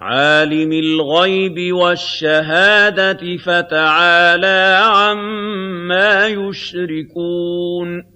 عَالِمِ الْغَيْبِ وَالشَّهَادَةِ فَتَعَالَىٰ عَمَّا يُشْرِكُونَ.